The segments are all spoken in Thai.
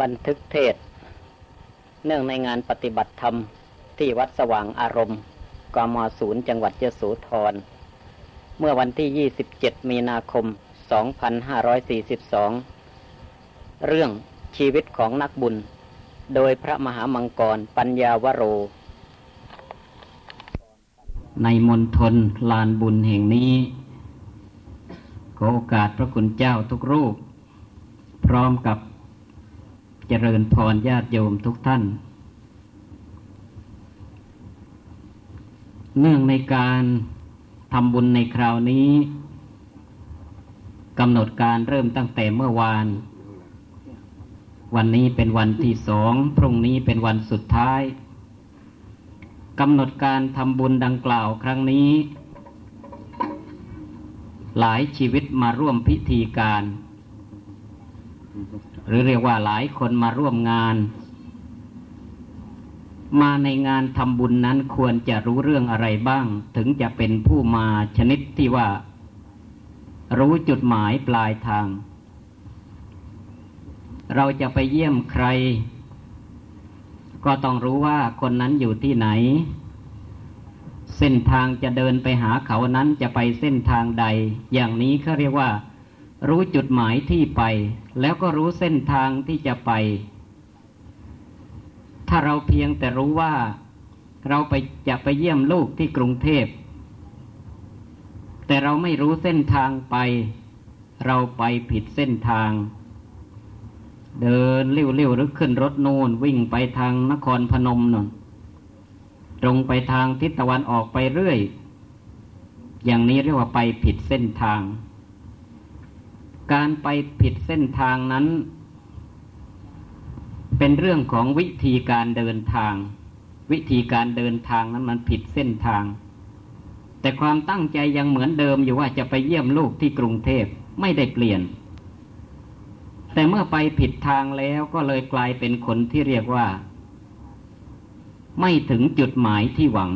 บันทึกเทศ เนื่องในงานปฏิบัติธรรมที่วัดสว่างอารมณ์กมศูนย์จังหวัดเยโสธร เมื่อวันที่ 27 มีนาคม 2542 เรื่องชีวิตของนักบุญ โดยพระมหามังกรปัญญาวโร ในมณฑลลานบุญแห่งนี้ ขอโอกาสพระคุณเจ้าทุกรูป พร้อมกับ เจริญพรญาติโยมทุกท่าน เนื่องในการทำบุญในคราวนี้กำหนดการเริ่มตั้งแต่เมื่อวาน วันนี้เป็นวันที่สอง พรุ่งนี้เป็นวันสุดท้ายกำหนดการทำบุญดังกล่าวครั้งนี้ หลายชีวิตมาร่วมพิธีการ หรือเรียกว่าหลายคนมาร่วมงาน มาในงานทำบุญนั้นควรจะรู้เรื่องอะไรบ้าง ถึงจะเป็นผู้มาชนิดที่ว่า รู้จุดหมายปลายทาง เราจะไปเยี่ยมใคร ก็ต้องรู้ว่าคนนั้นอยู่ที่ไหน เส้นทางจะเดินไปหาเขานั้นจะไปเส้นทางใด อย่างนี้เขาเรียกว่า รู้จุดหมายที่ไป แล้วก็รู้เส้นทางที่จะไป ถ้าเราเพียงแต่รู้ว่าเราไปจะไปเยี่ยมลูกที่กรุงเทพ แต่เราไม่รู้เส้นทางไป เราไปผิดเส้นทาง เดินเลี้ยวๆหรือขึ้นรถโน่นวิ่งไปทางนครพนมนนตรงไปทางทิศตะวันออกไปเรื่อย อย่างนี้เรียกว่าไปผิดเส้นทาง การไปผิดเส้นทางนั้น เป็นเรื่องของวิธีการเดินทาง วิธีการเดินทางนั้นมันผิดเส้นทาง แต่ความตั้งใจยังเหมือนเดิมอยู่ว่าจะไปเยี่ยมลูกที่กรุงเทพไม่ได้เปลี่ยน แต่เมื่อไปผิดทางแล้วก็เลยกลายเป็นคนที่เรียกว่า ไม่ถึงจุดหมายที่หวัง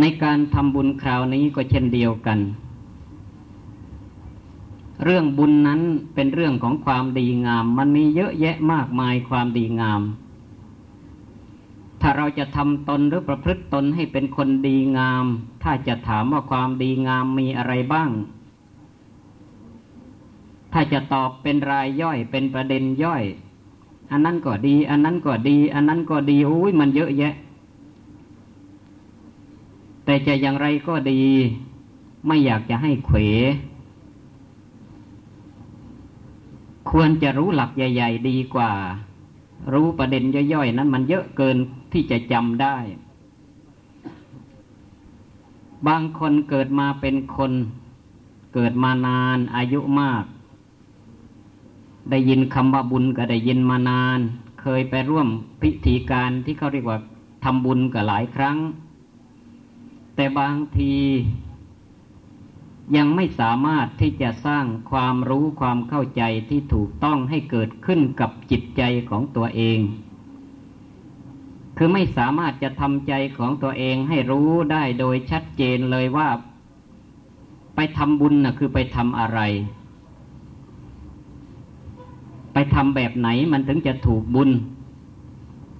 ในการทำบุญคราวนี้ก็เช่นเดียวกัน เรื่องบุญนั้นเป็นเรื่องของความดีงาม มันมีเยอะแยะมากมายความดีงาม ถ้าเราจะทำตนหรือประพฤติตนให้เป็นคนดีงาม ถ้าจะถามว่าความดีงามมีอะไรบ้าง ถ้าจะตอบเป็นรายย่อยเป็นประเด็นย่อย อันนั้นก็ดี อันนั้นก็ดี อันนั้นก็ดีอุ้ยมันเยอะแยะ แต่จะอย่างไรก็ดี ไม่อยากจะให้เขว ควรจะรู้หลักใหญ่ ๆ ดีกว่า รู้ประเด็นย่อยๆ นั้นมันเยอะเกินที่จะจำได้ บางคนเกิดมาเป็นคน เกิดมานานอายุมาก ได้ยินคำว่าบุญก็ได้ยินมานาน เคยไปร่วมพิธีการที่เขาเรียกว่าทำบุญก็หลายครั้ง แต่บางที ยังไม่สามารถที่จะสร้างความรู้ความเข้าใจที่ถูกต้องให้เกิดขึ้นกับจิตใจของตัวเอง คือไม่สามารถจะทำใจของตัวเองให้รู้ได้โดยชัดเจนเลยว่า ไปทำบุญนะ่ะคือไปทำอะไร ไปทำแบบไหนมันถึงจะถูกบุญ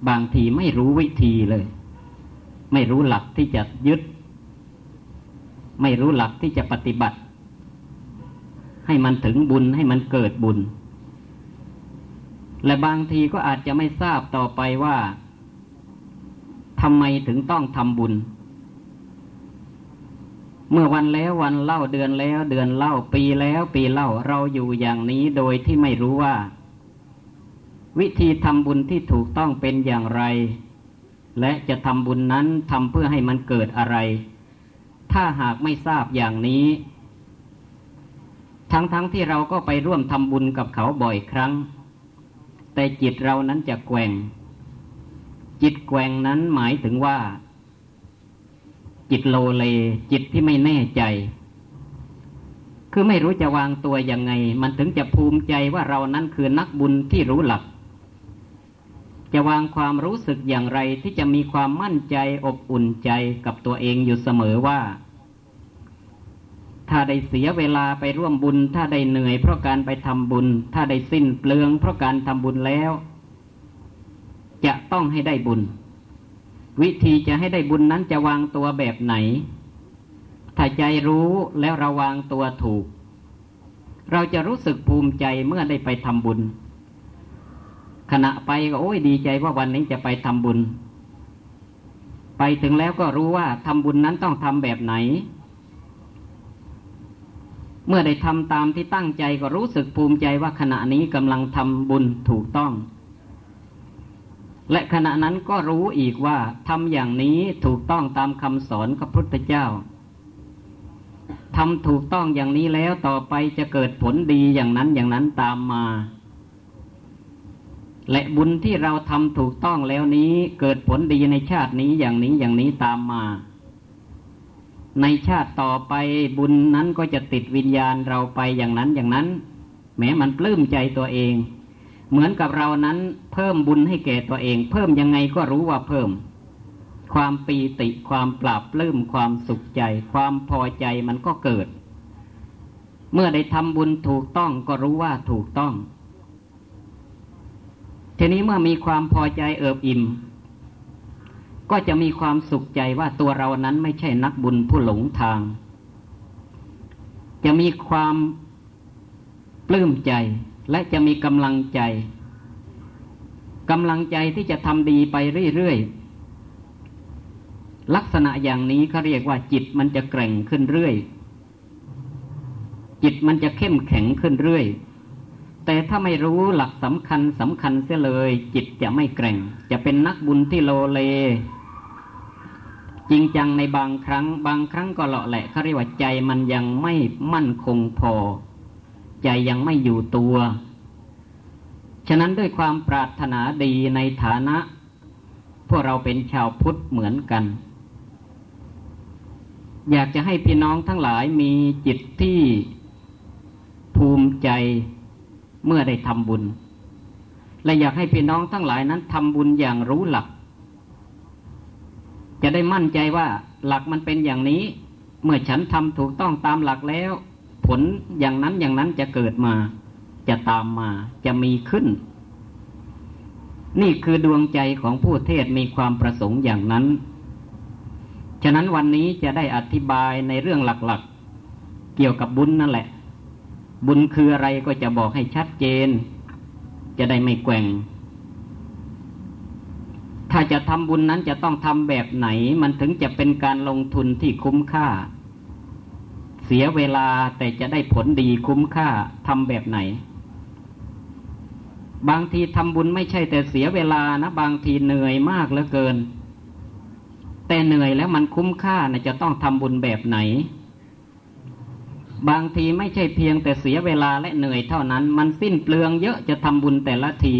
บางทีไม่รู้วิธีเลย ไม่รู้หลักที่จะยึด ไม่รู้หลักที่จะปฏิบัติ ให้มันถึงบุญให้มันเกิดบุญ และบางทีก็อาจจะไม่ทราบต่อไปว่าทำไมถึงต้องทำบุญ เมื่อวันแล้ววันเล่าเดือนแล้วเดือนเล่าปีแล้วปีเล่าเราอยู่อย่างนี้โดยที่ไม่รู้ว่า วิธีทำบุญที่ถูกต้องเป็นอย่างไร และจะทำบุญนั้นทำเพื่อให้มันเกิดอะไร ถ้าหากไม่ทราบอย่างนี้ ทั้งๆทที่เราก็ไปร่วมทำบุญกับเขาบ่อยครั้ง แต่จิตเรานั้นจะแกว่ง จิตแกว่งนั้นหมายถึงว่า จิตโลเลจิตที่ไม่แน่ใจ คือไม่รู้จะวางตัวยังไง มันถึงจะภูมิใจว่าเรานั้นคือนักบุญที่รู้หลัก จะวางความรู้สึกอย่างไรที่จะมีความมั่นใจอบอุ่นใจกับตัวเองอยู่เสมอว่า ถ้าได้เสียเวลาไปร่วมบุญ ถ้าได้เหนื่อยเพราะการไปทำบุญ ถ้าได้สิ้นเปลืองเพราะการทำบุญแล้ว จะต้องให้ได้บุญ วิธีจะให้ได้บุญนั้นจะวางตัวแบบไหน ถ้าใจรู้แล้วราวางตัวถูก เราจะรู้สึกภูมิใจเมื่อได้ไปทำบุญ ขณะไปก็โอ้ยดีใจว่าวันนี้จะไปทำบุญ ไปถึงแล้วก็รู้ว่าทำบุญนั้นต้องทำแบบไหน เมื่อได้ทำตามที่ตั้งใจก็รู้สึกภูมิใจว่าขณะนี้กำลังทำบุญถูกต้อง และขณะนั้นก็รู้อีกว่าทำอย่างนี้ถูกต้องตามคำสอนของพระพุทธเจ้าทำถูกต้องอย่างนี้แล้วต่อไปจะเกิดผลดีอย่างนั้นอย่างนั้นตามมา และบุญที่เราทำถูกต้องแล้วนี้เกิดผลดีในชาตินี้อย่างนี้อย่างนี้ตามมา ในชาติต่อไปบุญนั้นก็จะติดวิญญาณเราไปอย่างนั้นอย่างนั้น แม้มันปลื้มใจตัวเอง เหมือนกับเรานั้นเพิ่มบุญให้แก่ตัวเอง เพิ่มยังไงก็รู้ว่าเพิ่ม ความปีติความปราบปลื้มความสุขใจ ความพอใจมันก็เกิด เมื่อได้ทำบุญถูกต้องก็รู้ว่าถูกต้อง ทีนี้เมื่อมีความพอใจเอิบอิ่ม ก็จะมีความสุขใจว่าตัวเรานั้นไม่ใช่นักบุญผู้หลงทาง จะมีความปลื้มใจและจะมีกำลังใจกำลังใจที่จะทำดีไปเรื่อยๆ ลักษณะอย่างนี้เขาเรียกว่า จิตมันจะแกร่งขึ้นเรื่อย จิตมันจะเข้มแข็งขึ้นเรื่อย แต่ถ้าไม่รู้หลักสำคัญสำคัญเสียเลย จิตจะไม่แกร่ง จะเป็นนักบุญที่โลเล จริงจังในบางครั้ง บางครั้งก็เลาะแหละเขาเรียกว่าใจมันยังไม่มั่นคงพอ ใจยังไม่อยู่ตัว ฉะนั้นด้วยความปรารถนาดีในฐานะ พวกเราเป็นชาวพุทธเหมือนกัน อยากจะให้พี่น้องทั้งหลายมีจิตที่ภูมิใจ เมื่อได้ทำบุญ และอยากให้พี่น้องทั้งหลายนั้นทำบุญอย่างรู้หลัก จะได้มั่นใจว่าหลักมันเป็นอย่างนี้ เมื่อฉันทำถูกต้องตามหลักแล้ว ผลอย่างนั้นอย่างนั้นจะเกิดมา จะตามมาจะมีขึ้น นี่คือดวงใจของผู้เทศมีความประสงค์อย่างนั้น ฉะนั้นวันนี้จะได้อธิบายในเรื่องหลักๆ เกี่ยวกับบุญนั่นแหละ บุญคืออะไรก็จะบอกให้ชัดเจน จะได้ไม่แกว่ง ถ้าจะทำบุญนั้นจะต้องทำแบบไหน มันถึงจะเป็นการลงทุนที่คุ้มค่า เสียเวลาแต่จะได้ผลดีคุ้มค่าทำแบบไหน บางทีทำบุญไม่ใช่แต่เสียเวลานะ บางทีเหนื่อยมากเหลือเกิน แต่เหนื่อยแล้วมันคุ้มค่านะจะต้องทำบุญแบบไหน บางทีไม่ใช่เพียงแต่เสียเวลาและเหนื่อยเท่านั้น มันสิ้นเปลืองเยอะจะทำบุญแต่ละที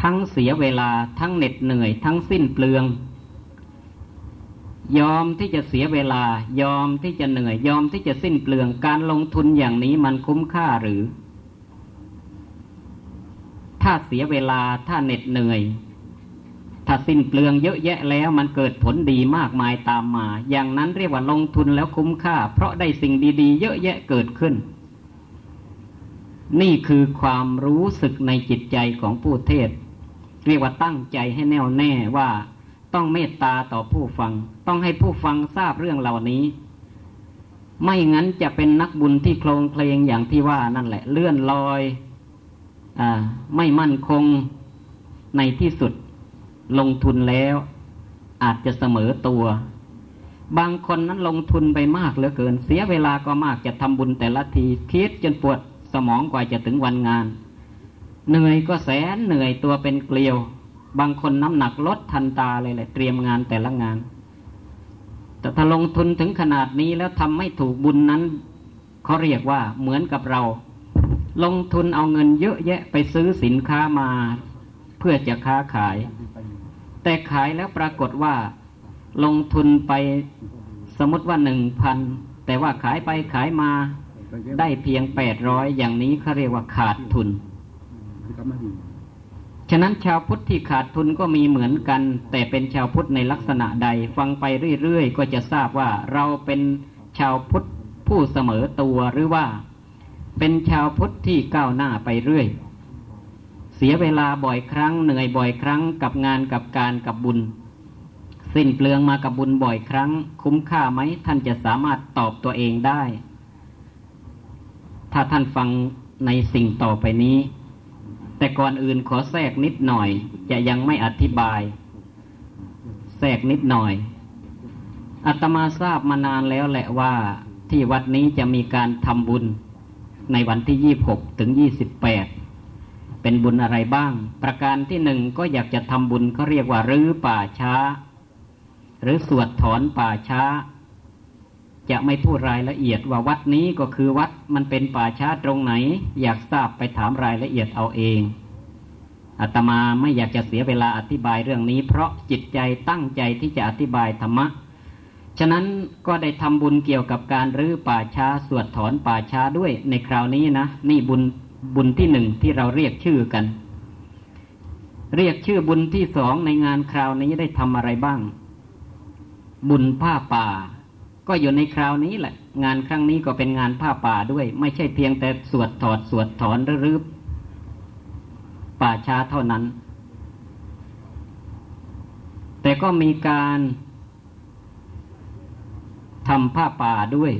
ทั้งเสียเวลาทั้งเหน็ดเหนื่อย ทั้งสิ้นเปลือง ยอมที่จะเสียเวลา ยอมที่จะเหนื่อย ยอมที่จะสิ้นเปลืองการลงทุนอย่างนี้มันคุ้มค่าหรือ ถ้าเสียเวลาถ้าเหน็ดเหนื่อย ถ้าสิ้นเปลืองเยอะแยะแล้วมันเกิดผลดีมากมายตามมา อย่างนั้นเรียกว่าลงทุนแล้วคุ้มค่า เพราะได้สิ่งดีๆ เยอะแยะเกิดขึ้น นี่คือความรู้สึกในจิตใจของผู้เทศ เรียกว่าตั้งใจให้แน่วแน่ว่าต้องเมตตาต่อผู้ฟัง ต้องให้ผู้ฟังทราบเรื่องเหล่านี้ ไม่งั้นจะเป็นนักบุญที่โคลงเพลงอย่างที่ว่านั่นแหละ เลื่อนลอยอไม่มั่นคงในที่สุด ลงทุนแล้ว อาจจะเสมอตัว บางคนนั้นลงทุนไปมากเหลือเกิน เสียเวลาก็มากจะทำบุญแต่ละทีคิดจนปวดสมองกว่าจะถึงวันงาน เหนื่อยก็แสนเหนื่อยตัวเป็นเกลียว บางคนน้ำหนักลดทันตาเลยแหละเตรียมงานแต่ละงาน แต่ถ้าลงทุนถึงขนาดนี้แล้วทำไม่ถูกบุญนั้นเขาเรียกว่าเหมือนกับเรา ลงทุนเอาเงินเยอะแยะไปซื้อสินค้ามา เพื่อจะค้าขาย แต่ขายแล้วปรากฏว่าลงทุนไปสมมติว่าหนึ่งพันแต่ว่าขายไปขายมาได้เพียงแปดร้อยอย่างนี้เขาเรียกว่าขาดทุน ฉะนั้นชาวพุทธที่ขาดทุนก็มีเหมือนกัน แต่เป็นชาวพุทธในลักษณะใด ฟังไปเรื่อยๆ ก็จะทราบว่าเราเป็นชาวพุทธผู้เสมอตัวหรือว่า เป็นชาวพุทธที่ก้าวหน้าไปเรื่อย เสียเวลาบ่อยครั้ง เหนื่อยบ่อยครั้ง กับงานกับการกับบุญ สิ้นเปลืองมากับบุญบ่อยครั้ง คุ้มค่าไหมท่านจะสามารถตอบตัวเองได้ ถ้าท่านฟังในสิ่งต่อไปนี้ แต่ก่อนอื่นขอแทรกนิดหน่อย จะยังไม่อธิบาย แทรกนิดหน่อยอาตมาทราบมานานแล้วแหละว่าที่วัดนี้จะมีการทำบุญในวันที่ยี่บหกถึงยี่สิบแปด เป็นบุญอะไรบ้าง ประการที่หนึ่งก็อยากจะทำบุญเขาเรียกว่ารื้อป่าช้า หรือสวดถอนป่าช้า จะไม่พูดรายละเอียดว่าวัดนี้ก็คือวัดมันเป็นป่าช้าตรงไหน อยากทราบไปถามรายละเอียดเอาเองอาตมาไม่อยากจะเสียเวลาอธิบายเรื่องนี้ เพราะจิตใจตั้งใจที่จะอธิบายธรรมะ ฉะนั้นก็ได้ทำบุญเกี่ยวกับการรื้อป่าช้าสวดถอนป่าช้าด้วยในคราวนี้นะ นี่บุญ บุญที่หนึ่งที่เราเรียกชื่อกัน เรียกชื่อบุญที่สองในงานคราวนี้ได้ทำอะไรบ้าง บุญผ้าป่า ก็อยู่ในคราวนี้แหละ งานครั้งนี้ก็เป็นงานผ้าป่าด้วย ไม่ใช่เพียงแต่สวดถอดสวดถอนรื้อป่าช้าเท่านั้น แต่ก็มีการทำผ้าป่าด้วย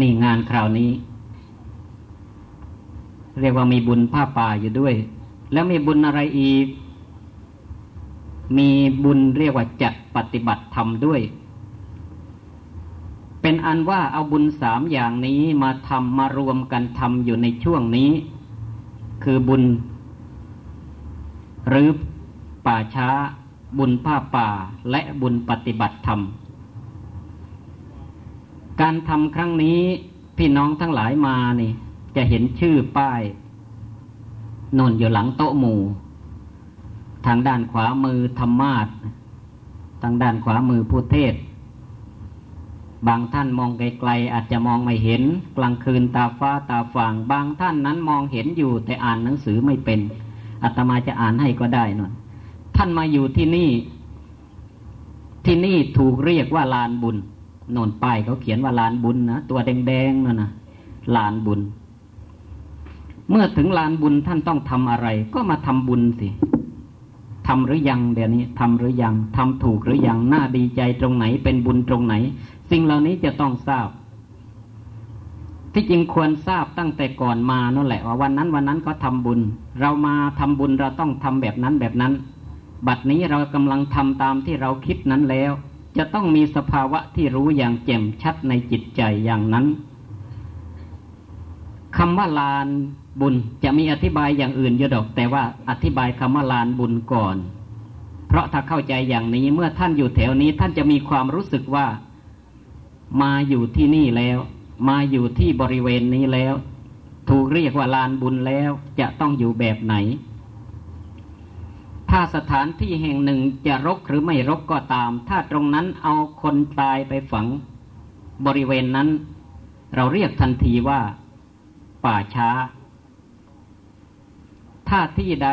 นี่งานคราวนี้ เรียกว่ามีบุญผ้าป่าอยู่ด้วย แล้วมีบุญอะไรอีก มีบุญเรียกว่าจัดปฏิบัติธรรมด้วย เป็นอันว่าเอาบุญสามอย่างนี้มาทำมารวมกันทำอยู่ในช่วงนี้ คือบุญ หรือป่าช้า บุญผ้าป่าและบุญปฏิบัติธรรม การทำครั้งนี้พี่น้องทั้งหลายมานี่ จะเห็นชื่อป้ายนนอยู่หลังโต๊ะหมู่ ทางด้านขวามือธรรมาททางด้านขวามือผู้เทศ บางท่านมองไกลๆอาจจะมองไม่เห็น กลางคืนตาฟ้าตาฟางบางท่านนั้นมองเห็นอยู่ แต่อ่านหนังสือไม่เป็นอาตมาจะอ่านให้ก็ได้นนท่านมาอยู่ที่นี่ ที่นี่ถูกเรียกว่าลานบุญนนป้ายเขาเขียนว่าลานบุญนะตัวแดงๆนั่นนะลานบุญ เมื่อถึงลานบุญท่านต้องทำอะไร ก็มาทำบุญสิทำหรือยังเดี๋ยวนี้ทำหรือยังทำถูกหรือยังน่าดีใจตรงไหนเป็นบุญตรงไหน สิ่งเหล่านี้จะต้องทราบ ที่จริงควรทราบตั้งแต่ก่อนมานั่นแหละ ว่าวันนั้นวันนั้นเขาทาบุญ เรามาทำบุญเราต้องทำแบบนั้นแบบนั้น บัดนี้เรากำลังทำตามที่เราคิดนั้นแล้ว จะต้องมีสภาวะที่รู้อย่างแจ่มชัดในจิตใจอย่างนั้น คำว่าลานบุญจะมีอธิบายอย่างอื่นเยอะดอก แต่ว่าอธิบายคำว่าลานบุญก่อน เพราะถ้าเข้าใจอย่างนี้เมื่อท่านอยู่แถวนี้ ท่านจะมีความรู้สึกว่า มาอยู่ที่นี่แล้ว มาอยู่ที่บริเวณนี้แล้ว ถูกเรียกว่าลานบุญแล้วจะต้องอยู่แบบไหน ถ้าสถานที่แห่งหนึ่งจะรกหรือไม่รกก็ตาม ถ้าตรงนั้นเอาคนตายไปฝังบริเวณนั้น เราเรียกทันทีว่า ป่าช้า ถ้าที่ใด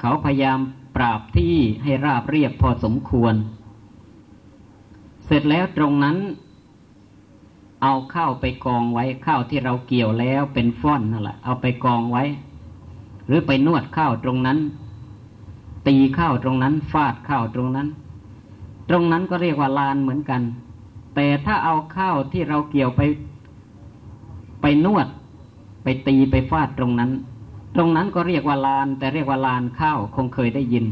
เขาพยายามปราบที่ให้ราบเรียบพอสมควร เสร็จแล้วตรงนั้น เอาข้าวไปกองไว้ข้าวที่เราเกี่ยวแล้วเป็นฟ้อนนั่นแหละเอาไปกองไว้ หรือไปนวดข้าวตรงนั้น ตีข้าวตรงนั้นฟาดข้าวตรงนั้น ตรงนั้นก็เรียกว่าลานเหมือนกัน แต่ถ้าเอาข้าวที่เราเกี่ยวไปไปนวด ไปตีไปฟาดตรงนั้น ตรงนั้นก็เรียกว่าลาน แต่เรียกว่าลานข้าวคงเคยได้ยิน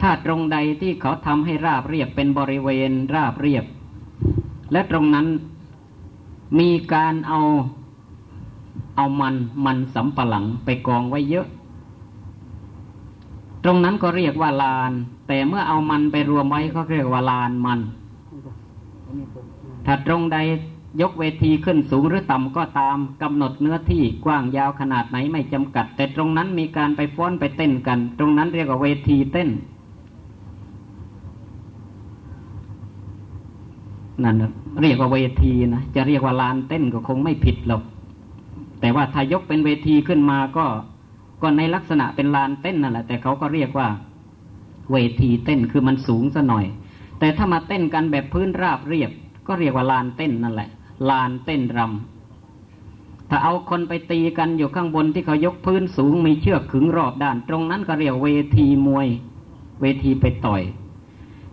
ถ้าตรงใดที่เขาทำให้ราบเรียบเป็นบริเวณราบเรียบ และตรงนั้นมีการเอาเอามันมันสำปะหลังไปกองไว้เยอะ ตรงนั้นก็เรียกว่าลาน แต่เมื่อเอามันไปรวมไว้ก็เรียกว่าลานมัน ถ้าตรงใด ยกเวทีขึ้นสูงหรือต่ำก็ตามกำหนดเนื้อที่กว้างยาวขนาดไหนไม่จำกัด แต่ตรงนั้นมีการไปฟ้อนไปเต้นกัน ตรงนั้นเรียกว่าเวทีเต้น นั่นเรียกว่าเวทีนะจะเรียกว่าลานเต้นก็คงไม่ผิดหรอกแต่ว่าถ้ายกเป็นเวทีขึ้นมาก็ก็ในลักษณะเป็นลานเต้นนั่นแหละ แต่เขาก็เรียกว่า เวทีเต้นคือมันสูงซะหน่อย แต่ถ้ามาเต้นกันแบบพื้นราบเรียบ ก็เรียกว่าลานเต้นนั่นแหละ ลานเต้นรำถ้าเอาคนไปตีกันอยู่ข้างบนที่เขายกพื้นสูงมีเชือกขึงรอบด้าน ตรงนั้นก็เรียกเวทีมวย เวทีไปต่อย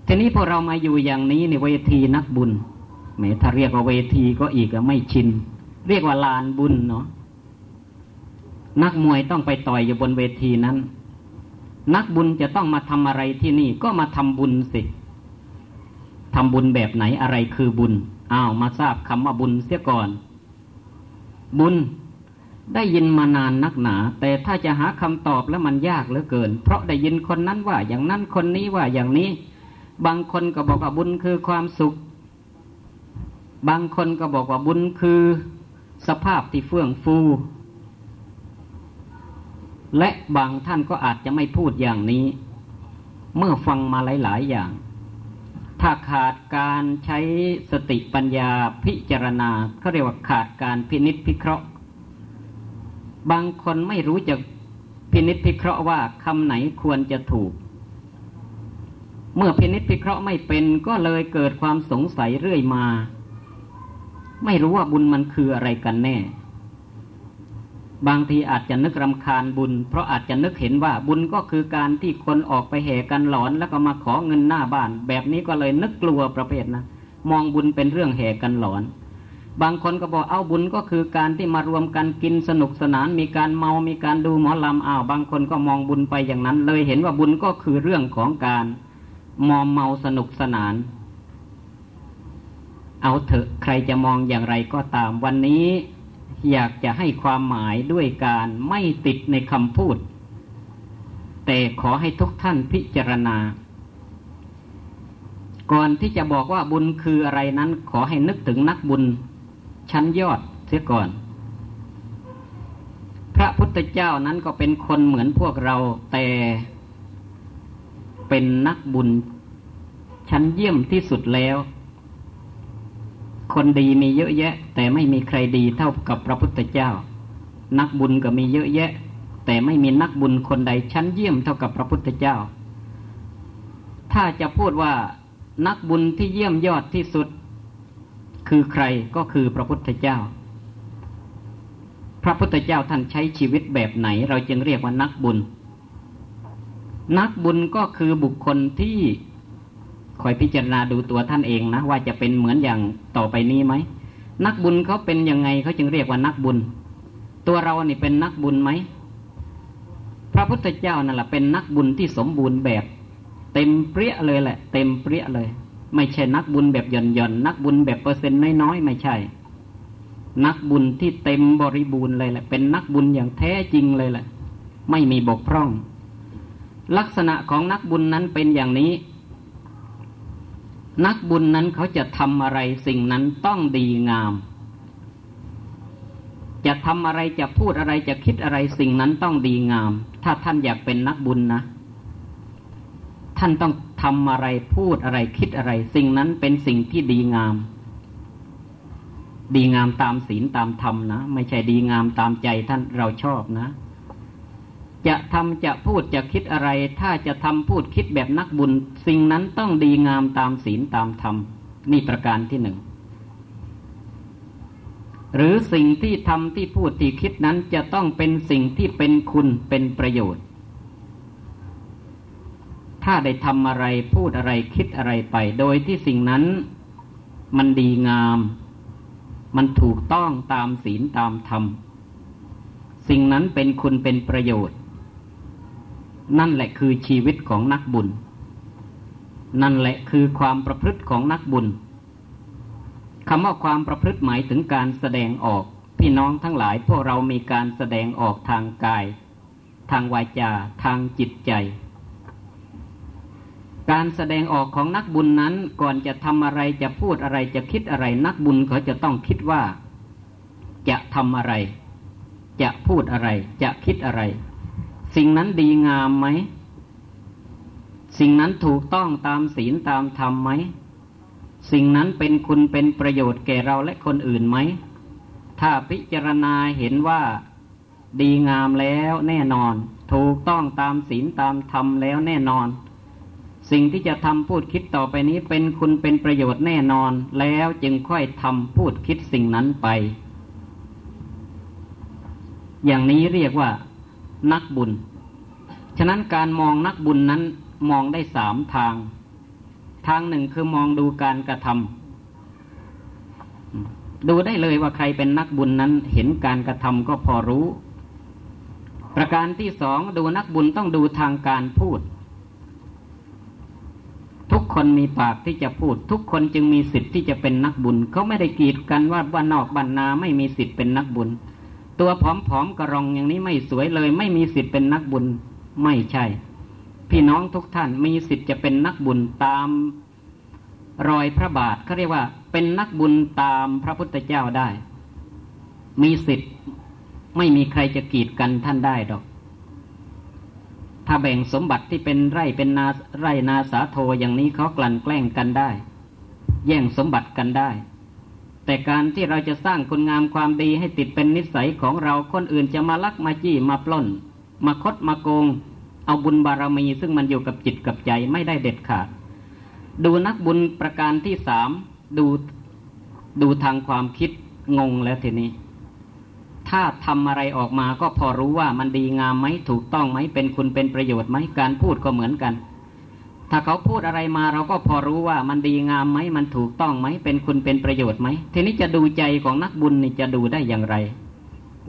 ทีนี้พอเรามาอยู่อย่างนี้ในเวทีนักบุญแม้ถ้าเรียกว่าเวทีก็อีกไม่ชิน เรียกว่าลานบุญเนาะนักมวยต้องไปต่อยอยู่บนเวทีนั้น นักบุญจะต้องมาทำอะไรที่นี่ก็มาทำบุญสิทำบุญแบบไหนอะไรคือบุญ อ้าวมาทราบคำว่าบุญเสียก่อน บุญได้ยินมานานนักหนา แต่ถ้าจะหาคำตอบแล้วมันยากเหลือเกิน เพราะได้ยินคนนั้นว่าอย่างนั้นคนนี้ว่าอย่างนี้ บางคนก็บอกว่าบุญคือความสุข บางคนก็บอกว่าบุญคือสภาพที่เฟื่องฟู และบางท่านก็อาจจะไม่พูดอย่างนี้ เมื่อฟังมาหลาย ๆ อย่าง ถ้าขาดการใช้สติปัญญาพิจารณาเขาเรียกว่าขาดการพินิษพิเคราะห์ บางคนไม่รู้จะพินิษพิเคราะห์ว่าคำไหนควรจะถูก เมื่อพินิษพิเคราะห์ไม่เป็นก็เลยเกิดความสงสัยเรื่อยมา ไม่รู้ว่าบุญมันคืออะไรกันแน่ บางทีอาจจะนึกรำคาญบุญ เพราะอาจจะนึกเห็นว่าบุญก็คือการที่คนออกไปแห่กันหลอนแล้วก็มาขอเงินหน้าบ้าน แบบนี้ก็เลยนึกกลัวประเภทนะมองบุญเป็นเรื่องแห่กันหลอน บางคนก็บอกเอาบุญก็คือการที่มารวมกันกินสนุกสนาน มีการเมา มีการดูหมอลำอ้าวบางคนก็มองบุญไปอย่างนั้น เลยเห็นว่าบุญก็คือเรื่องของการมอมเมาสนุกสนาน เอาเถอะใครจะมองอย่างไรก็ตามวันนี้ อยากจะให้ความหมายด้วยการไม่ติดในคำพูด แต่ขอให้ทุกท่านพิจารณา ก่อนที่จะบอกว่าบุญคืออะไรนั้น ขอให้นึกถึงนักบุญ ชั้นยอดเสียก่อน พระพุทธเจ้านั้นก็เป็นคนเหมือนพวกเราแต่เป็นนักบุญชั้นเยี่ยมที่สุดแล้ว คนดีมีเยอะแยะ แต่ไม่มีใครดีเท่ากับพระพุทธเจ้า นักบุญก็มีเยอะแยะ แต่ไม่มีนักบุญคนใดชั้นเยี่ยมเท่ากับพระพุทธเจ้า ถ้าจะพูดว่านักบุญที่เยี่ยมยอดที่สุด คือใครก็คือพระพุทธเจ้า พระพุทธเจ้าท่านใช้ชีวิตแบบไหน เราจึงเรียกว่านักบุญ นักบุญก็คือบุคคลที่ คอยพิจารณาดูตัวท่านเองนะว่าจะเป็นเหมือนอย่างต่อไปนี้ไหมนักบุญเขาเป็นยังไงเขาจึงเรียกว่านักบุญ ตัวเรานี่เป็นนักบุญไหมพระพุทธเจ้านั่นแหละเป็นนักบุญที่สมบูรณ์แบบ เต็มเปรี้ยเลยแหละ เต็มเปรี้ยเลย ไม่ใช่นักบุญแบบหย่อนหย่อนนักบุญแบบเปอร์เซ็นต์น้อยๆไม่ใช่ นักบุญที่เต็มบริบูรณ์เลยแหละ เป็นนักบุญอย่างแท้จริงเลยแหละ ไม่มีบกพร่อง ลักษณะของนักบุญนั้นเป็นอย่างนี้ นักบุญนั้นเขาจะทำอะไรสิ่งนั้นต้องดีงาม จะทำอะไรจะพูดอะไรจะคิดอะไรสิ่งนั้นต้องดีงาม ถ้าท่านอยากเป็นนักบุญนะ ท่านต้องทำอะไรพูดอะไรคิดอะไร สิ่งนั้นเป็นสิ่งที่ดีงาม ดีงามตามศีลตามธรรมนะ ไม่ใช่ดีงามตามใจท่านเราชอบนะ จะทำจะพูดจะคิดอะไร ถ้าจะทำพูดคิดแบบนักบุญ สิ่งนั้นต้องดีงามตามศีลตามธรรมนี่ประการที่หนึ่งหรือสิ่งที่ทำที่พูดที่คิดนั้นจะต้องเป็นสิ่งที่เป็นคุณเป็นประโยชน์ ถ้าได้ทำอะไรพูดอะไรคิดอะไรไป โดยที่สิ่งนั้น มันดีงาม มันถูกต้องตามศีลตามธรรม สิ่งนั้นเป็นคุณเป็นประโยชน์ นั่นแหละคือชีวิตของนักบุญ นั่นแหละคือความประพฤติของนักบุญคำว่าความประพฤติหมายถึงการแสดงออก พี่น้องทั้งหลายพวกเรามีการแสดงออกทางกาย ทางวาจา ทางจิตใจ การแสดงออกของนักบุญนั้นก่อนจะทำอะไรจะพูดอะไรจะคิดอะไรนักบุญเขาจะต้องคิดว่า จะทำอะไร จะพูดอะไร จะคิดอะไร สิ่งนั้นดีงามไหม สิ่งนั้นถูกต้องตามศีลตามธรรมไหม สิ่งนั้นเป็นคุณเป็นประโยชน์แก่เราและคนอื่นไหม ถ้าพิจารณาเห็นว่าดีงามแล้วแน่นอน ถูกต้องตามศีลตามธรรมแล้วแน่นอน สิ่งที่จะทำพูดคิดต่อไปนี้เป็นคุณเป็นประโยชน์แน่นอน แล้วจึงค่อยทำพูดคิดสิ่งนั้นไป อย่างนี้เรียกว่า นักบุญ ฉะนั้นการมองนักบุญนั้นมองได้สามทาง ทางหนึ่งคือมองดูการกระทำดูได้เลยว่าใครเป็นนักบุญนั้น เห็นการกระทำก็พอรู้ ประการที่สองดูนักบุญต้องดูทางการพูด ทุกคนมีปากที่จะพูด ทุกคนจึงมีสิทธิ์ที่จะเป็นนักบุญเขาไม่ได้กีดกันว่าบ้านนอกบ้านนาไม่มีสิทธิ์เป็นนักบุญ ตัวผอมๆกระรองอย่างนี้ไม่สวยเลย ไม่มีสิทธิ์เป็นนักบุญไม่ใช่ พี่น้องทุกท่านมีสิทธิ์จะเป็นนักบุญตามรอยพระบาทเขาเรียกว่า เป็นนักบุญตามพระพุทธเจ้าได้ มีสิทธิ์ไม่มีใครจะกีดกันท่านได้ดอก ถ้าแบ่งสมบัติที่เป็นไร่เป็นนาไร่นาสาโทอย่างนี้เขากลั่นแกล้งกันได้ แย่งสมบัติกันได้ แต่การที่เราจะสร้างคุณงามความดีให้ติดเป็นนิสัยของเราคนอื่นจะมาลักมาจี้มาปล้น มาคดมาโกง เอาบุญบารมีซึ่งมันอยู่กับจิตกับใจไม่ได้เด็ดขาด ดูนักบุญประการที่สามดูดูทางความคิดงงแล้วทีนี้ ถ้าทำอะไรออกมาก็พอรู้ว่ามันดีงามไหมถูกต้องไหมเป็นคุณเป็นประโยชน์ไหมการพูดก็เหมือนกัน ถ้าเขาพูดอะไรมาเราก็พอรู้ว่ามันดีงามไหมมันถูกต้องไหมเป็นคุณเป็นประโยชน์ไหมทีนี้จะดูใจของนักบุญนี่จะดูได้อย่างไร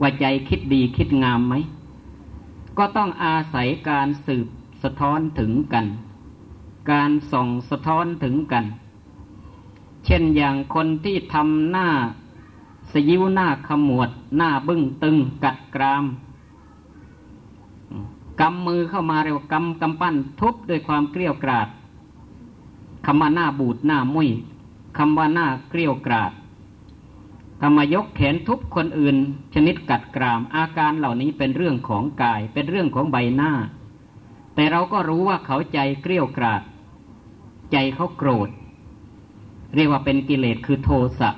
ว่าใจคิดดีคิดงามไหมก็ต้องอาศัยการสืบสะท้อนถึงกัน การส่องสะท้อนถึงกัน เช่นอย่างคนที่ทำหน้าสยิวหน้าขมวด หน้าบึ้งตึงกัดกราม กำมือเข้ามาเร็วกำกำปั้นทุบด้วยความเกลียวกราดคำว่าหน้าบูดหน้ามุยคำว่าหน้าเกลียวกราดคำมายกแขนทุบคนอื่น ชนิดกัดกราม อาการเหล่านี้เป็นเรื่องของกาย เป็นเรื่องของใบหน้า แต่เราก็รู้ว่าเขาใจเกลียวกราด ใจเขาโกรธ เรียกว่าเป็นกิเลสคือโทสะ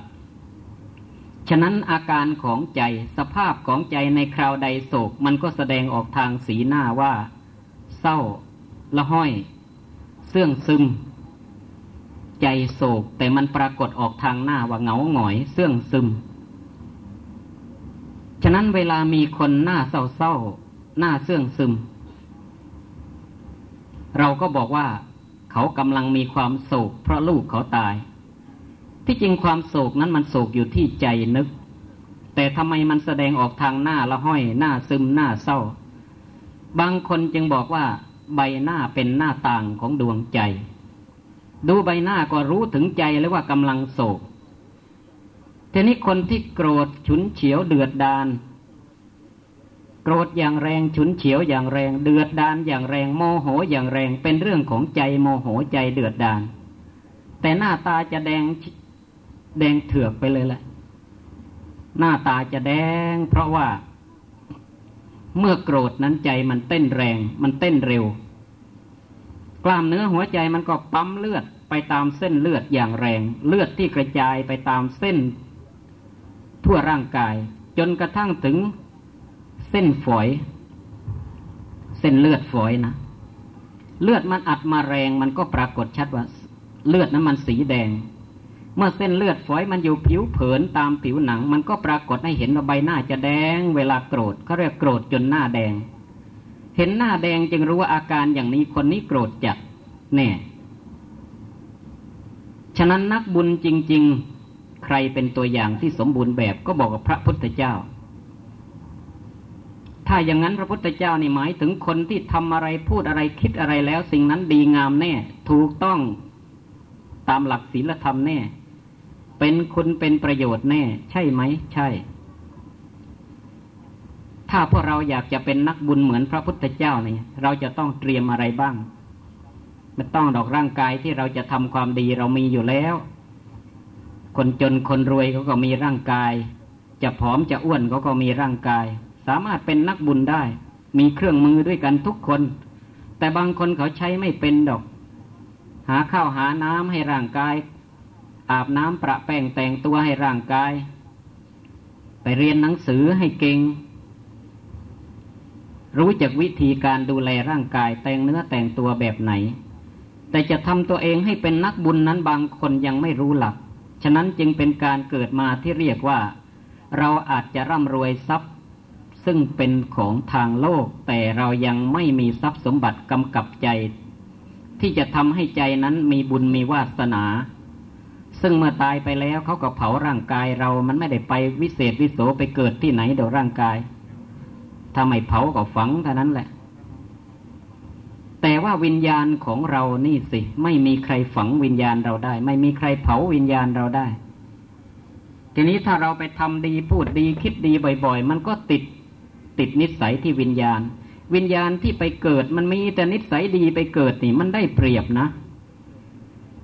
ฉะนั้นอาการของใจสภาพของใจในคราวใดโศก มันก็แสดงออกทางสีหน้าว่า เศร้า ละห้อย เสื่องซึม ใจโศกแต่มันปรากฏออกทางหน้าว่าเหงาหงอย เสื่องซึม ฉะนั้นเวลามีคนหน้าเศร้าเศร้าหน้าเสื่องซึม เราก็บอกว่า เขากำลังมีความโศกเพราะลูกเขาตาย ที่จริงความโศกนั้นมันโศกอยู่ที่ใจนึก แต่ทำไมมันแสดงออกทางหน้าละห้อยหน้าซึมหน้าเศร้า บางคนจึงบอกว่าใบหน้าเป็นหน้าต่างของดวงใจ ดูใบหน้าก็รู้ถึงใจแล้วว่ากำลังโศกทีนี้คนที่โกรธฉุนเฉียวเดือดดานโกรธอย่างแรงฉุนเฉียวอย่างแรง เดือดดานอย่างแรงโมโหอย่างแรงเป็นเรื่องของใจโมโหใจเดือดดาน แต่หน้าตาจะแดง แดงเถือกไปเลยแหละ หน้าตาจะแดง เพราะว่า เมื่อโกรธนั้นใจมันเต้นแรง มันเต้นเร็ว กล้ามเนื้อหัวใจมันก็ปั๊มเลือดไปตามเส้นเลือดอย่างแรง เลือดที่กระจายไปตามเส้น ทั่วร่างกาย จนกระทั่งถึงเส้นฝอย เส้นเลือดฝอยนะเลือดมันอัดมาแรงมันก็ปรากฏชัดว่า เลือดนั้นมันสีแดง เมื่อเส้นเลือดฝอยมันอยู่ผิวเผินตามผิวหนัง มันก็ปรากฏให้เห็นว่าใบหน้าจะแดง เวลาโกรธเขาเรียกโกรธจนหน้าแดง เห็นหน้าแดงจึงรู้ว่าอาการอย่างนี้คนนี้โกรธจัดแน่ฉะนั้นนักบุญจริง ๆ ใครเป็นตัวอย่างที่สมบูรณ์แบบก็บอกกับพระพุทธเจ้า ถ้าอย่างนั้นพระพุทธเจ้านี่หมายถึงคนที่ทำอะไรพูดอะไรคิดอะไรแล้ว สิ่งนั้นดีงามแน่ ถูกต้องตามหลักศีลธรรมแน่ เป็นคุณเป็นประโยชน์แน่ ใช่ไหม ใช่ ถ้าพวกเราอยากจะเป็นนักบุญเหมือนพระพุทธเจ้าเนี่ยเราจะต้องเตรียมอะไรบ้างไม่ต้องดอกร่างกายที่เราจะทำความดีเรามีอยู่แล้ว คนจนคนรวยเขาก็มีร่างกาย จะผอมจะอ้วนเขาก็มีร่างกาย สามารถเป็นนักบุญได้ มีเครื่องมือด้วยกันทุกคน แต่บางคนเขาใช้ไม่เป็นดอก หาข้าวหาน้ำให้ร่างกาย อาบน้ำประแป้งแต่งตัวให้ร่างกาย ไปเรียนหนังสือให้เก่ง รู้จักวิธีการดูแลร่างกายแต่งเนื้อแต่งตัวแบบไหน แต่จะทำตัวเองให้เป็นนักบุญนั้นบางคนยังไม่รู้หลัก ฉะนั้นจึงเป็นการเกิดมาที่เรียกว่า เราอาจจะร่ำรวยทรัพย์ ซึ่งเป็นของทางโลก แต่เรายังไม่มีทรัพย์สมบัติกำกับใจ ที่จะทำให้ใจนั้นมีบุญมีวาสนา ซึ่งเมื่อตายไปแล้วเขาก็เผาร่างกายเรามันไม่ได้ไปวิเศษวิโสไปเกิดที่ไหนเดี๋ยวร่างกายถ้าไม่เผาก็ฝังเท่านั้นแหละ แต่ว่าวิญญาณของเรานี่สิ ไม่มีใครฝังวิญญาณเราได้ ไม่มีใครเผาวิญญาณเราได้ ทีนี้ถ้าเราไปทำดีพูดดีคิดดีบ่อย ๆ มันก็ติดติดนิสัยที่วิญญาณ วิญญาณที่ไปเกิดมันมีแต่นิสัยดีไปเกิดนี่มันได้เปรียบนะ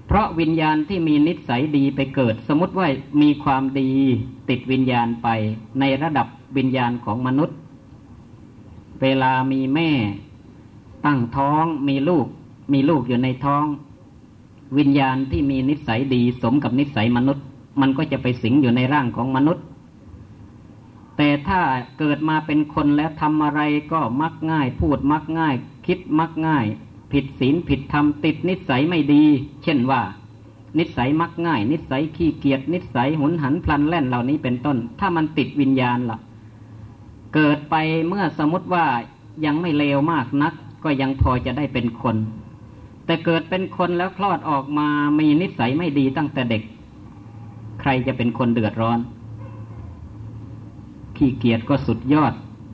เพราะวิญญาณที่มีนิสัยดีไปเกิด สมมติว่ามีความดีติดวิญญาณไปในระดับวิญญาณของมนุษย์ เวลามีแม่ ตั้งท้องมีลูก มีลูกอยู่ในท้อง วิญญาณที่มีนิสัยดีสมกับนิสัยมนุษย์ มันก็จะไปสิงอยู่ในร่างของมนุษย์ แต่ถ้าเกิดมาเป็นคนแล้วทำอะไรก็มักง่าย พูดมักง่าย คิดมักง่าย ผิดศีลผิดธรรมติดนิสัยไม่ดี เช่นว่า นิสัยมักง่าย นิสัยขี้เกียจนิสัยหุนหันพลันแล่นเหล่านี้เป็นต้น ถ้ามันติดวิญญาณล่ะ เกิดไปเมื่อสมมติว่ายังไม่เลวมากนัก ก็ยังพอจะได้เป็นคน แต่เกิดเป็นคนแล้วคลอดออกมามีนิสัยไม่ดีตั้งแต่เด็ก ใครจะเป็นคนเดือดร้อนขี้เกียจก็สุดยอด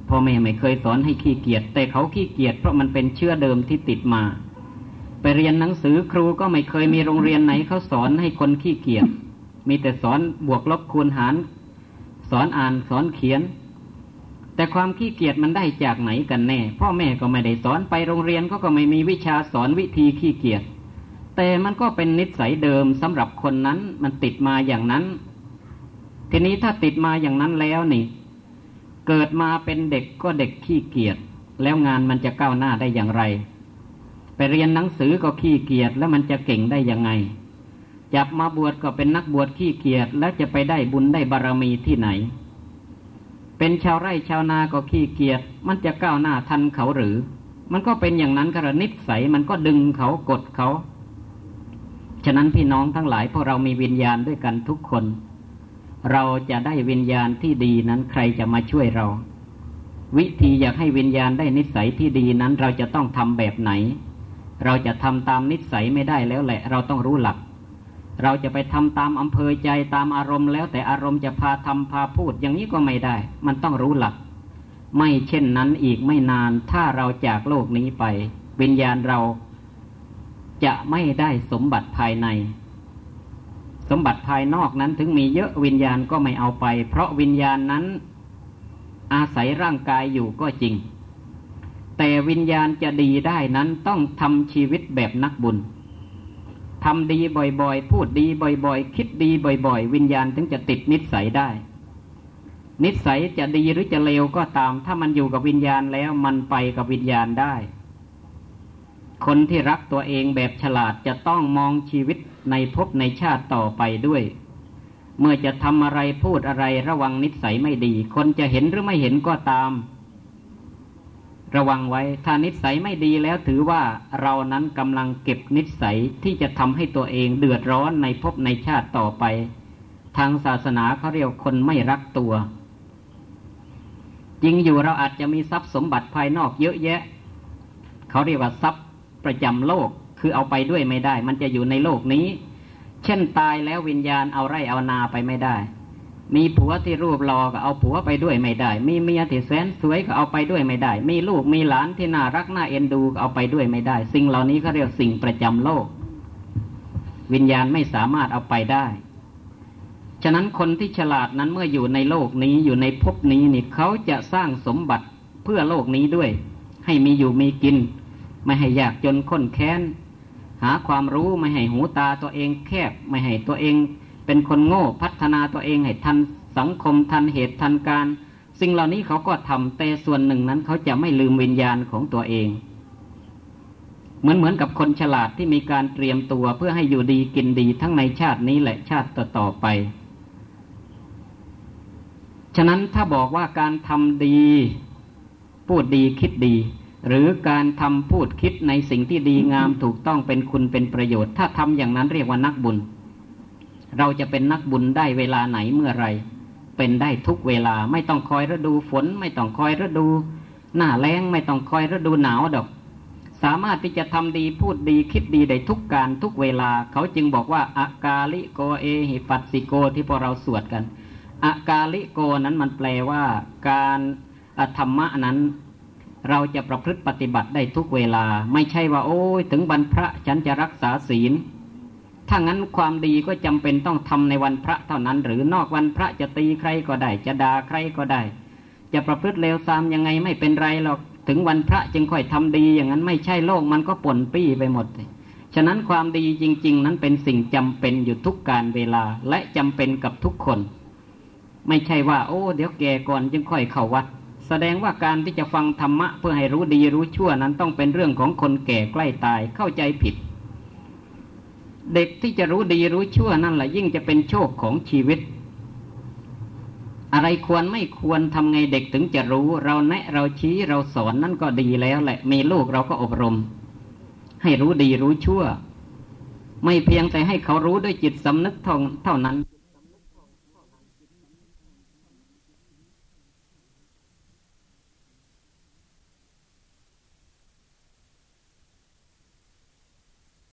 พ่อแม่ไม่เคยสอนให้ขี้เกียจแต่เขาขี้เกียจเพราะมันเป็นเชื้อเดิมที่ติดมา ไปเรียนหนังสือครูก็ไม่เคยมีโรงเรียนไหนเขาสอนให้คนขี้เกียจมีแต่สอนบวกลบคูณหาร สอนอ่านสอนเขียน แต่ความขี้เกียจมันได้จากไหนกันแน่ พ่อแม่ก็ไม่ได้สอนไปโรงเรียนก็ก็ไม่มีวิชาสอนวิธีขี้เกียจแต่มันก็เป็นนิสัยเดิมสำหรับคนนั้นมันติดมาอย่างนั้น ทีนี้ถ้าติดมาอย่างนั้นแล้วนี่ เกิดมาเป็นเด็กก็เด็กขี้เกียจแล้วงานมันจะก้าวหน้าได้อย่างไร ไปเรียนหนังสือก็ขี้เกียจแล้วมันจะเก่งได้ยังไง จับมาบวชก็เป็นนักบวชขี้เกียจแล้วจะไปได้บุญได้บารรมีที่ไหน เป็นชาวไร่ชาวนาก็ขี้เกียจมันจะก้าวหน้าทันเขาหรือ มันก็เป็นอย่างนั้นกระนิสัยมันก็ดึงเขากดเขา ฉะนั้นพี่น้องทั้งหลายพวกเรามีวิญญาณด้วยกันทุกคน เราจะได้วิญญาณที่ดีนั้นใครจะมาช่วยเรา วิธีอยากให้วิญญาณได้นิสัยที่ดีนั้นเราจะต้องทำแบบไหน เราจะทำตามนิสัยไม่ได้แล้วแหละ เราต้องรู้หลัก เราจะไปทำตามอำเภอใจตามอารมณ์แล้วแต่อารมณ์จะพาทำพาพูดอย่างนี้ก็ไม่ได้ มันต้องรู้หลัก ไม่เช่นนั้นอีกไม่นานถ้าเราจากโลกนี้ไป วิญญาณเราจะไม่ได้สมบัติภายใน สมบัติภายนอกนั้นถึงมีเยอะวิญญาณก็ไม่เอาไป เพราะวิญญาณนั้นอาศัยร่างกายอยู่ก็จริง แต่วิญญาณจะดีได้นั้นต้องทำชีวิตแบบนักบุญทำดีบ่อยๆ พูดดีบ่อยๆ คิดดีบ่อย ๆ วิญญาณถึงจะติดนิสัยได้ นิสัยจะดีหรือจะเลวก็ตาม ถ้ามันอยู่กับวิญญาณแล้วมันไปกับวิญญาณได้ คนที่รักตัวเองแบบฉลาดจะต้องมองชีวิต ในภพในชาติต่อไปด้วย เมื่อจะทำอะไรพูดอะไรระวังนิสัยไม่ดี คนจะเห็นหรือไม่เห็นก็ตาม ระวังไว้ ถ้านิสัยไม่ดีแล้วถือว่าเรานั้นกำลังเก็บนิสัยที่จะทำให้ตัวเองเดือดร้อนในภพในชาติต่อไป ทางศาสนาเขาเรียกคนไม่รักตัว จริงอยู่เราอาจจะมีทรัพย์สมบัติภายนอกเยอะแยะ เขาเรียกว่าทรัพย์ประจำโลก คือเอาไปด้วยไม่ได้ มันจะอยู่ในโลกนี้ เช่นตายแล้ววิญญาณเอาไร่เอานาไปไม่ได้ มีผัวที่รูปรอก็เอาผัวไปด้วยไม่ได้ มีเมียที่แสนสวยก็เอาไปด้วยไม่ได้ มีลูกมีหลานที่น่ารักน่าเอ็นดูก็เอาไปด้วยไม่ได้ สิ่งเหล่านี้เขาเรียกสิ่งประจำโลก วิญญาณไม่สามารถเอาไปได้ฉะนั้นคนที่ฉลาดนั้นเมื่ออยู่ในโลกนี้อยู่ในภพนี้นี่เขาจะสร้างสมบัติเพื่อโลกนี้ด้วย ให้มีอยู่มีกิน ไม่ให้ยากจนข้นแค้นาความรู้ไม่ให้หูตาตัวเองแคบ ไม่ให้ตัวเอง เป็นคนโง่พัฒนาตัวเองให้ทันสังคมทันเหตุทันการ สิ่งเหล่านี้เขาก็ทำแต่ส่วนหนึ่งนั้นเขาจะไม่ลืมวิญญาณของตัวเอง เหมือนเหมือนกับคนฉลาดที่มีการเตรียมตัวเพื่อให้อยู่ดีกินดีทั้งในชาตินี้และชาติต่อๆไปฉะนั้นถ้าบอกว่าการทำดี พูดดีคิดดี หรือการทำพูดคิดในสิ่งที่ดีงามถูกต้องเป็นคุณเป็นประโยชน์ ถ้าทำอย่างนั้นเรียกว่านักบุญ เราจะเป็นนักบุญได้เวลาไหนเมื่อไร เป็นได้ทุกเวลาไม่ต้องคอยฤดูฝน ไม่ต้องคอยฤดู หน้าแล้งไม่ต้องคอยฤดูหนาวดอก สามารถที่จะทำดีพูดดีคิดดีได้ทุกการทุกเวลา เขาจึงบอกว่าอากาลิโกเอหิปัสสิโกที่พวกเราสวดกันอากาลิโกนั้นมันแปลว่าการธรรมะนั้น เราจะประพฤติปฏิบัติได้ทุกเวลา ไม่ใช่ว่า โอ้ยถึงวันพระฉันจะรักษาศีล ถ้างั้นความดีก็จำเป็นต้องทำในวันพระเท่านั้น หรือนอกวันพระจะตีใครก็ได้ จะด่าใครก็ได้ จะประพฤติเลวทรามยังไงไม่เป็นไรหรอกถึงวันพระจึงค่อยทำดีอย่างนั้นไม่ใช่โลกมันก็ป่นปี้ไปหมดฉะนั้นความดีจริง ๆ นั้นเป็นสิ่งจำเป็นอยู่ทุกการเวลาและจำเป็นกับทุกคน ไม่ใช่ว่า โอ้ เดี๋ยวแก่ก่อนจึงค่อยเข้าวัด แสดงว่าการที่จะฟังธรรมะเพื่อให้รู้ดีรู้ชั่วนั้นต้องเป็นเรื่องของคนแก่ใกล้ตายเข้าใจผิด เด็กที่จะรู้ดีรู้ชั่วนั่นแหละยิ่งจะเป็นโชคของชีวิต อะไรควรไม่ควรทำไงเด็กถึงจะรู้ เราแนะเราชี้เราสอนนั่นก็ดีแล้วแหละ มีลูกเราก็อบรม ให้รู้ดีรู้ชั่ว ไม่เพียงแต่ให้เขารู้ด้วยจิตสำนึกเท่านั้น